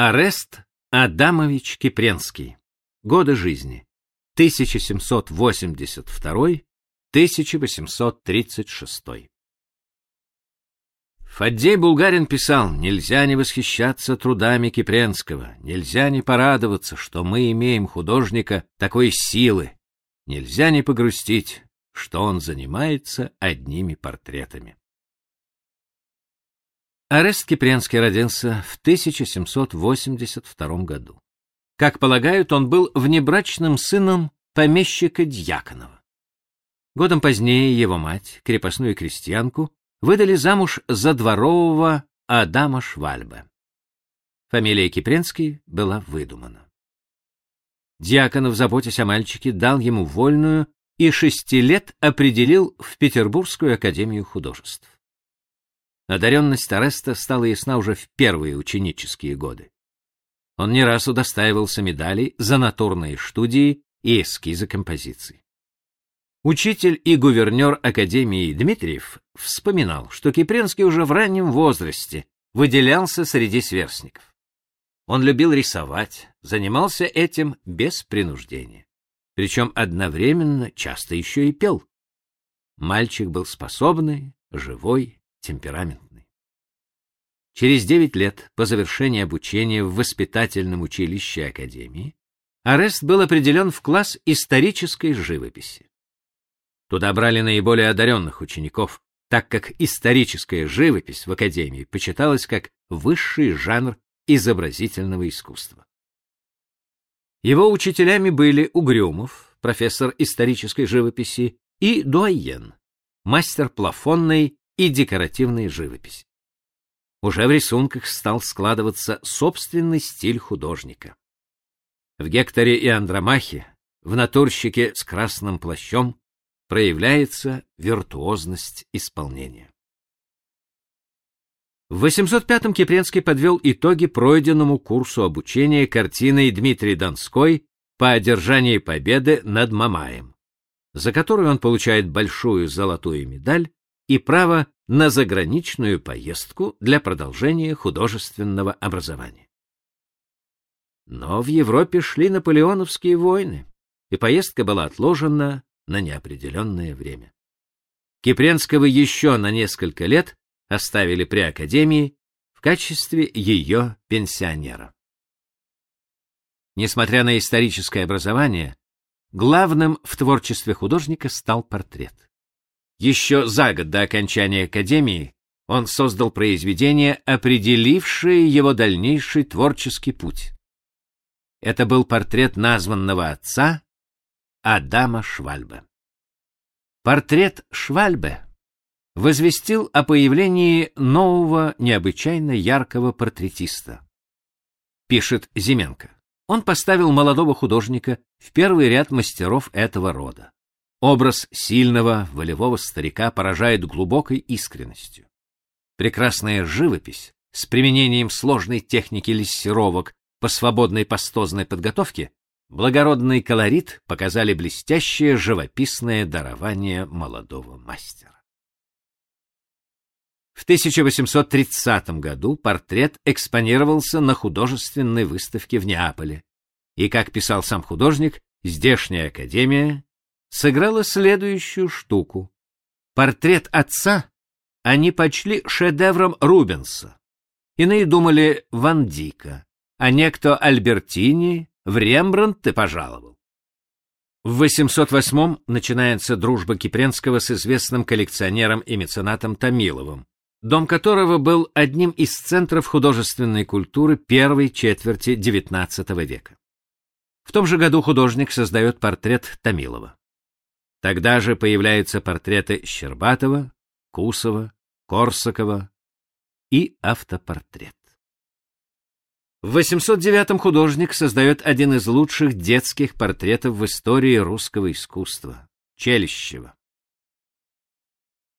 Арест Адамович Кипренский. Годы жизни. 1782-1836. Фаддей Булгарин писал, нельзя не восхищаться трудами Кипренского, нельзя не порадоваться, что мы имеем художника такой силы, нельзя не погрустить, что он занимается одними портретами. Арест Кипренский родился в 1782 году. Как полагают, он был внебрачным сыном помещика Дьяконова. Годом позднее его мать, крепостную крестьянку, выдали замуж за дворового Адама Швальбе. Фамилия Кипренский была выдумана. Дьяконов, заботясь о мальчике, дал ему вольную и шести лет определил в Петербургскую академию художеств. Одаренность Ареста стала ясна уже в первые ученические годы. Он не раз удостаивался медалей за натурные студии и эскизы композиций. Учитель и гувернер Академии Дмитриев вспоминал, что Кипренский уже в раннем возрасте выделялся среди сверстников. Он любил рисовать, занимался этим без принуждения. Причем одновременно часто еще и пел. Мальчик был способный, живой, темпераментный. Через девять лет по завершении обучения в воспитательном училище Академии Арест был определен в класс исторической живописи. Туда брали наиболее одаренных учеников, так как историческая живопись в Академии почиталась как высший жанр изобразительного искусства. Его учителями были Угрюмов, профессор исторической живописи, и Дуайен, мастер плафонной и декоративной живописи. Уже в рисунках стал складываться собственный стиль художника. В Гекторе и Андромахе, в натурщике с красным плащом, проявляется виртуозность исполнения. В 805-м Кипренский подвел итоги пройденному курсу обучения картиной Дмитрий Донской по одержании победы над Мамаем, за которую он получает большую золотую медаль и право на заграничную поездку для продолжения художественного образования. Но в Европе шли наполеоновские войны, и поездка была отложена на неопределенное время. Кипренского еще на несколько лет оставили при академии в качестве ее пенсионера. Несмотря на историческое образование, главным в творчестве художника стал портрет. Еще за год до окончания академии он создал произведение, определившее его дальнейший творческий путь. Это был портрет названного отца Адама Швальбе. Портрет Швальбе возвестил о появлении нового необычайно яркого портретиста. Пишет Зименко. Он поставил молодого художника в первый ряд мастеров этого рода. Образ сильного, волевого старика поражает глубокой искренностью. Прекрасная живопись с применением сложной техники лессировок по свободной пастозной подготовке благородный колорит показали блестящее живописное дарование молодого мастера. В 1830 году портрет экспонировался на художественной выставке в Неаполе, и, как писал сам художник, здешняя академия сыграла следующую штуку. Портрет отца они почли шедевром Рубенса. Иные думали Ван Дика, а некто Альбертини в Рембрандт ты пожаловал. В 808-м начинается дружба Кипренского с известным коллекционером и меценатом Томиловым, дом которого был одним из центров художественной культуры первой четверти XIX века. В том же году художник создает портрет Томилова. Тогда же появляются портреты Щербатова, Кусова, Корсакова и автопортрет. В 809-м художник создает один из лучших детских портретов в истории русского искусства — Челищева.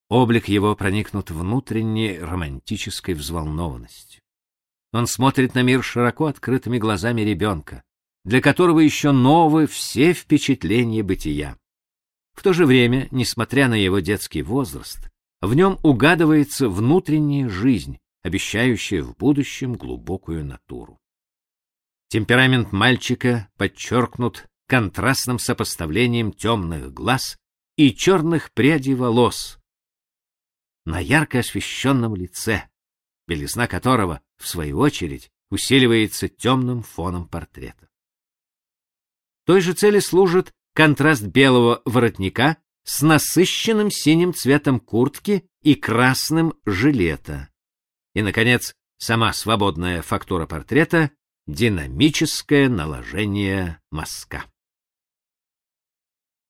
Облик его проникнут внутренней романтической взволнованностью. Он смотрит на мир широко открытыми глазами ребенка, для которого еще новы все впечатления бытия. В то же время, несмотря на его детский возраст, в нем угадывается внутренняя жизнь, обещающая в будущем глубокую натуру. Темперамент мальчика подчеркнут контрастным сопоставлением темных глаз и черных прядей волос на ярко освещенном лице, белизна которого, в свою очередь, усиливается темным фоном портрета. Той же цели служит контраст белого воротника с насыщенным синим цветом куртки и красным жилета. И, наконец, сама свободная фактура портрета — динамическое наложение мазка.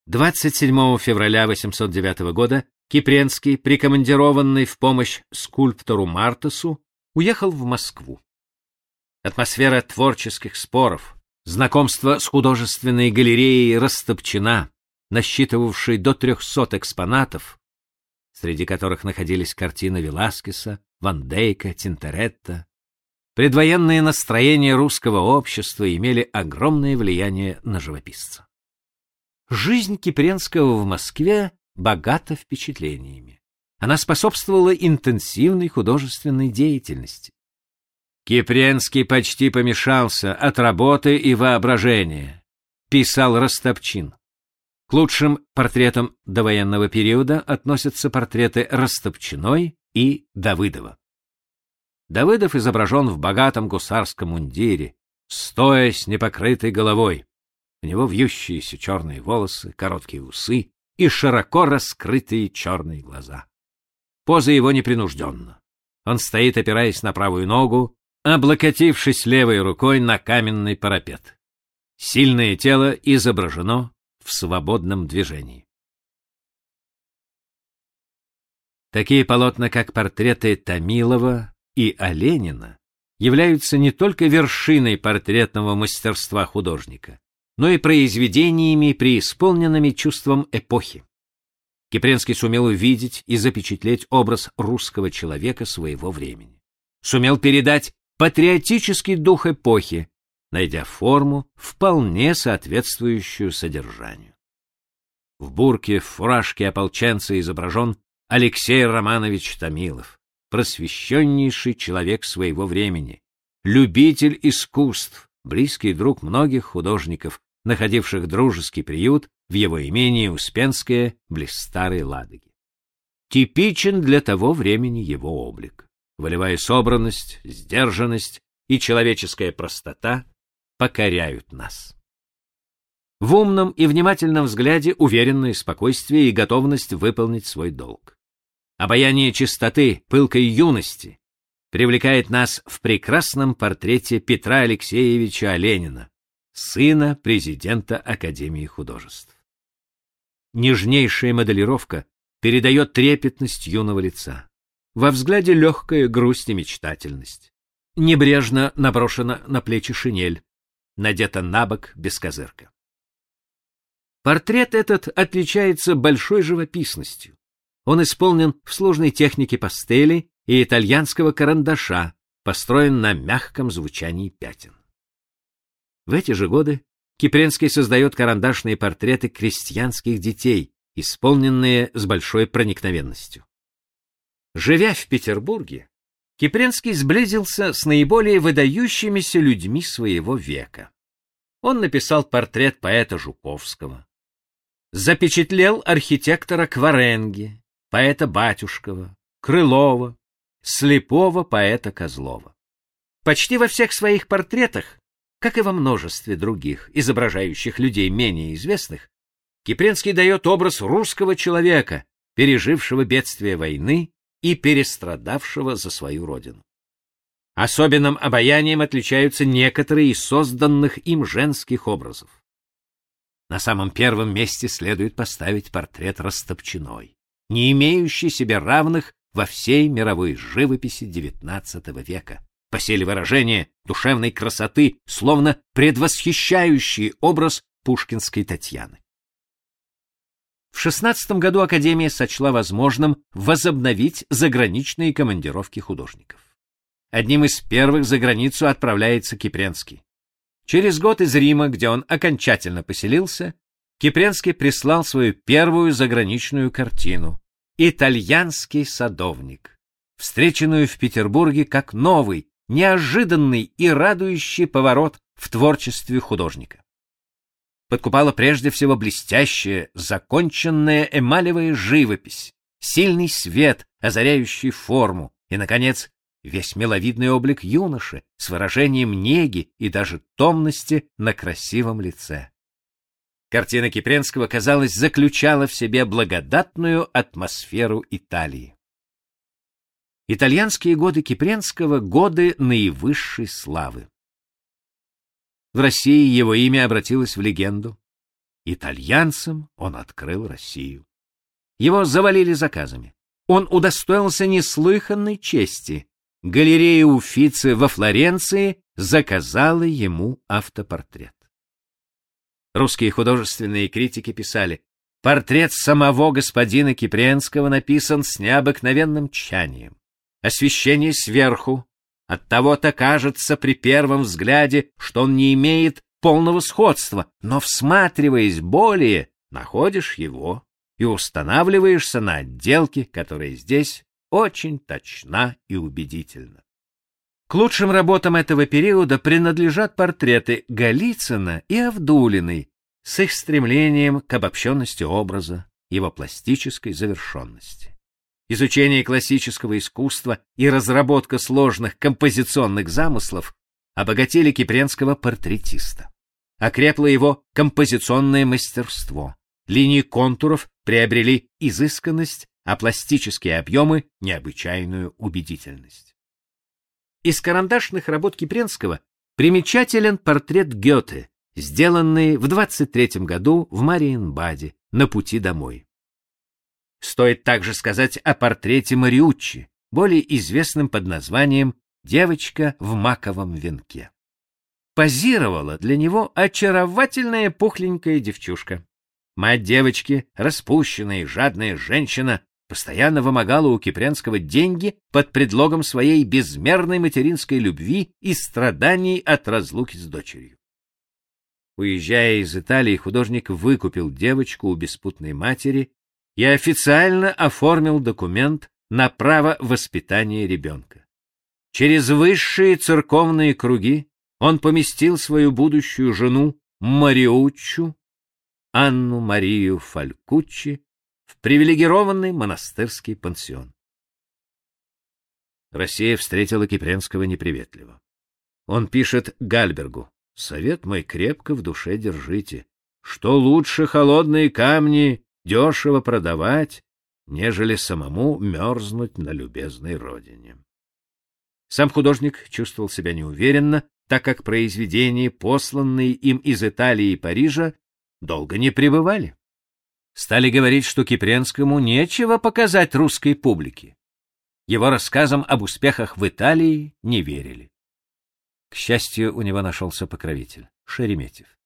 27 февраля 809 года Кипренский, прикомандированный в помощь скульптору Мартесу, уехал в Москву. Атмосфера творческих споров, знакомство с художественной галереей Растопчина, насчитывавшей до 300 экспонатов, среди которых находились картины Веласкеса, Ван Дейка, Тинторетто, предвоенные настроения русского общества имели огромное влияние на живописца. Жизнь Кипренского в Москве богата впечатлениями. Она способствовала интенсивной художественной деятельности. Кипренский почти помешался от работы и воображения, писал Растопчин. К лучшим портретам довоенного периода относятся портреты Растопчиной и Давыдова. Давыдов изображен в богатом гусарском мундире, стоя с непокрытой головой. У него вьющиеся черные волосы, короткие усы и широко раскрытые черные глаза. Поза его непринужденна. Он стоит, опираясь на правую ногу, облокотившись левой рукой на каменный парапет. Сильное тело изображено в свободном движении. Такие полотна, как портреты Томилова и Оленина, являются не только вершиной портретного мастерства художника, но и произведениями, преисполненными чувством эпохи. Кипренский сумел увидеть и запечатлеть образ русского человека своего времени. Сумел передать патриотический дух эпохи, найдя форму, вполне соответствующую содержанию. В бурке, в фуражке ополченца изображен Алексей Романович Томилов, просвещеннейший человек своего времени, любитель искусств, близкий друг многих художников, находивших дружеский приют в его имении Успенское, близ Старой Ладоги. Типичен для того времени его облик. Волевая собранность, сдержанность и человеческая простота покоряют нас. В умном и внимательном взгляде уверенное спокойствие и готовность выполнить свой долг. Обаяние чистоты, пылкой юности привлекает нас в прекрасном портрете Петра Алексеевича Ленина, сына президента Академии художеств. Нежнейшая моделировка передает трепетность юного лица. Во взгляде легкая грусть и мечтательность. Небрежно наброшена на плечи шинель, надета на бок бескозырка. Портрет этот отличается большой живописностью. Он исполнен в сложной технике пастели и итальянского карандаша, построен на мягком звучании пятен. В эти же годы Кипренский создает карандашные портреты крестьянских детей, исполненные с большой проникновенностью. Живя в Петербурге, Кипренский сблизился с наиболее выдающимися людьми своего века. Он написал портрет поэта Жуковского, запечатлел архитектора Кваренги, поэта Батюшкова, Крылова, слепого поэта Козлова. Почти во всех своих портретах как и во множестве других, изображающих людей менее известных, Кипренский дает образ русского человека, пережившего бедствие войны и перестрадавшего за свою родину. Особенным обаянием отличаются некоторые из созданных им женских образов. На самом первом месте следует поставить портрет Растопчиной, не имеющий себе равных во всей мировой живописи XIX века по силе выражения душевной красоты, словно предвосхищающий образ пушкинской Татьяны. В шестнадцатом году Академия сочла возможным возобновить заграничные командировки художников. Одним из первых за границу отправляется Кипренский. Через год из Рима, где он окончательно поселился, Кипренский прислал свою первую заграничную картину «Итальянский садовник», встреченную в Петербурге как новый, неожиданный и радующий поворот в творчестве художника. Подкупала прежде всего блестящая, законченная эмалевая живопись, сильный свет, озаряющий форму, и, наконец, весь миловидный облик юноши с выражением неги и даже томности на красивом лице. Картина Кипренского, казалось, заключала в себе благодатную атмосферу Италии. Итальянские годы Кипренского — годы наивысшей славы. В России его имя обратилось в легенду. Итальянцам он открыл Россию. Его завалили заказами. Он удостоился неслыханной чести. Галерея Уффици во Флоренции заказала ему автопортрет. Русские художественные критики писали, портрет самого господина Кипренского написан с необыкновенным тщанием. Освещение сверху, от того-то кажется при первом взгляде, что он не имеет полного сходства, но всматриваясь более, находишь его и устанавливаешься на отделке, которая здесь очень точна и убедительна. К лучшим работам этого периода принадлежат портреты Голицына и Авдулиной с их стремлением к обобщенности образа, его пластической завершенности. Изучение классического искусства и разработка сложных композиционных замыслов обогатили кипренского портретиста. Окрепло его композиционное мастерство, Линии контуров приобрели изысканность, а пластические объемы — необычайную убедительность. Из карандашных работ Кипренского примечателен портрет Гёте, сделанный в 23 году в Мариенбаде на пути домой. Стоит также сказать о портрете Мариуччи, более известным под названием «Девочка в маковом венке». Позировала для него очаровательная пухленькая девчушка. Мать девочки, распущенная и жадная женщина, постоянно вымогала у Кипренского деньги под предлогом своей безмерной материнской любви и страданий от разлуки с дочерью. Уезжая из Италии, художник выкупил девочку у беспутной матери и официально оформил документ на право воспитания ребенка. Через высшие церковные круги он поместил свою будущую жену Мариуччу Анну Марию Фалькуччи в привилегированный монастырский пансион. Россия встретила Кипренского неприветливо. Он пишет Гальбергу: "Совет мой крепко в душе держите, что лучше холодные камни дешево продавать, нежели самому мерзнуть на любезной родине". Сам художник чувствовал себя неуверенно, так как произведения, посланные им из Италии и Парижа, долго не пребывали. Стали говорить, что Кипренскому нечего показать русской публике. Его рассказам об успехах в Италии не верили. К счастью, у него нашелся покровитель — Шереметьев.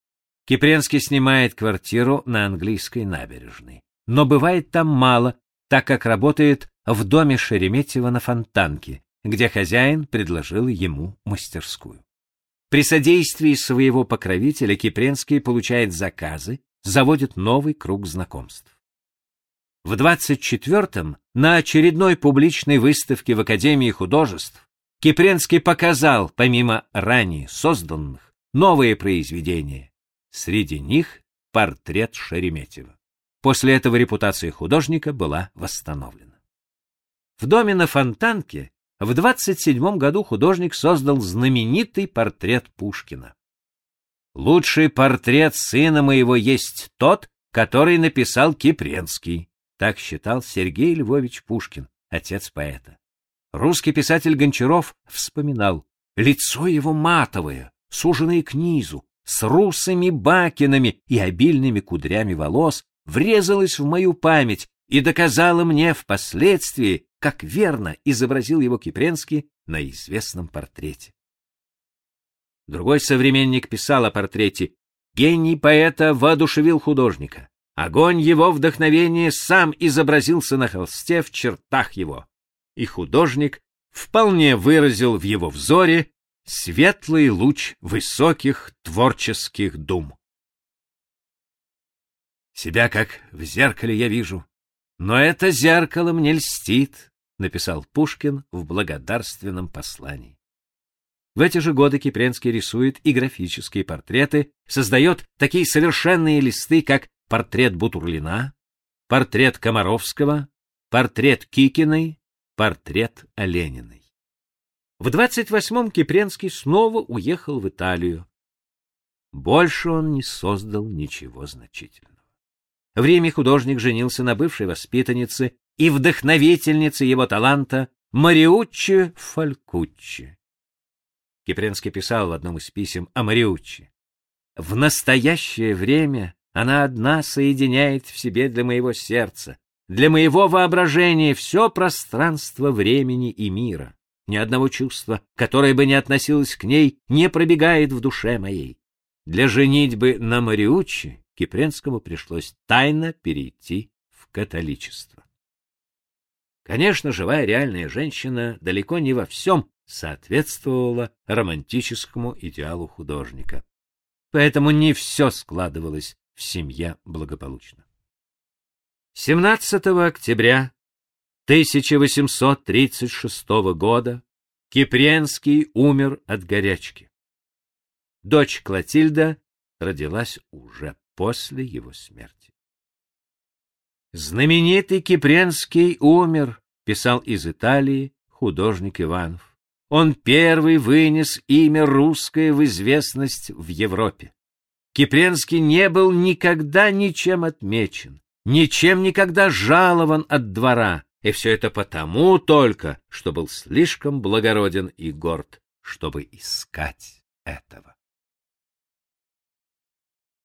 Кипренский снимает квартиру на английской набережной, но бывает там мало, так как работает в доме Шереметьева на Фонтанке, где хозяин предложил ему мастерскую. При содействии своего покровителя Кипренский получает заказы, заводит новый круг знакомств. В 24-м на очередной публичной выставке в Академии художеств Кипренский показал, помимо ранее созданных, новые произведения. Среди них портрет Шереметьева. После этого репутация художника была восстановлена. В доме на Фонтанке в 27 году художник создал знаменитый портрет Пушкина. Лучший портрет сына моего есть тот, который написал Кипренский, так считал Сергей Львович Пушкин, отец поэта. Русский писатель Гончаров вспоминал: лицо его матовое, суженное к низу, с русыми бакинами и обильными кудрями волос, врезалось в мою память и доказало мне впоследствии, как верно изобразил его Кипренский на известном портрете. Другой современник писал о портрете «Гений поэта воодушевил художника. Огонь его вдохновения сам изобразился на холсте в чертах его, и художник вполне выразил в его взоре светлый луч высоких творческих дум. Себя как в зеркале я вижу, но это зеркало мне льстит, написал Пушкин в благодарственном послании. В эти же годы Кипренский рисует и графические портреты, создает такие совершенные листы, как портрет Бутурлина, портрет Комаровского, портрет Кикиной, портрет Олениной. В 28-м Кипренский снова уехал в Италию. Больше он не создал ничего значительного. В Риме художник женился на бывшей воспитаннице и вдохновительнице его таланта Мариуччи Фалькуччи. Кипренский писал в одном из писем о Мариуччи. «В настоящее время она одна соединяет в себе для моего сердца, для моего воображения все пространство времени и мира. Ни одного чувства, которое бы не относилось к ней, не пробегает в душе моей. Для женитьбы на Мариуччи Кипренскому пришлось тайно перейти в католичество. Конечно, живая реальная женщина далеко не во всем соответствовала романтическому идеалу художника. Поэтому не все складывалось в семье благополучно. 17 октября 1836 года Кипренский умер от горячки. Дочь Клотильда родилась уже после его смерти. Знаменитый Кипренский умер, писал из Италии художник Иванов. Он первый вынес имя русское в известность в Европе. Кипренский не был никогда ничем отмечен, ничем никогда жалован от двора, и все это потому только, что был слишком благороден и горд, чтобы искать этого.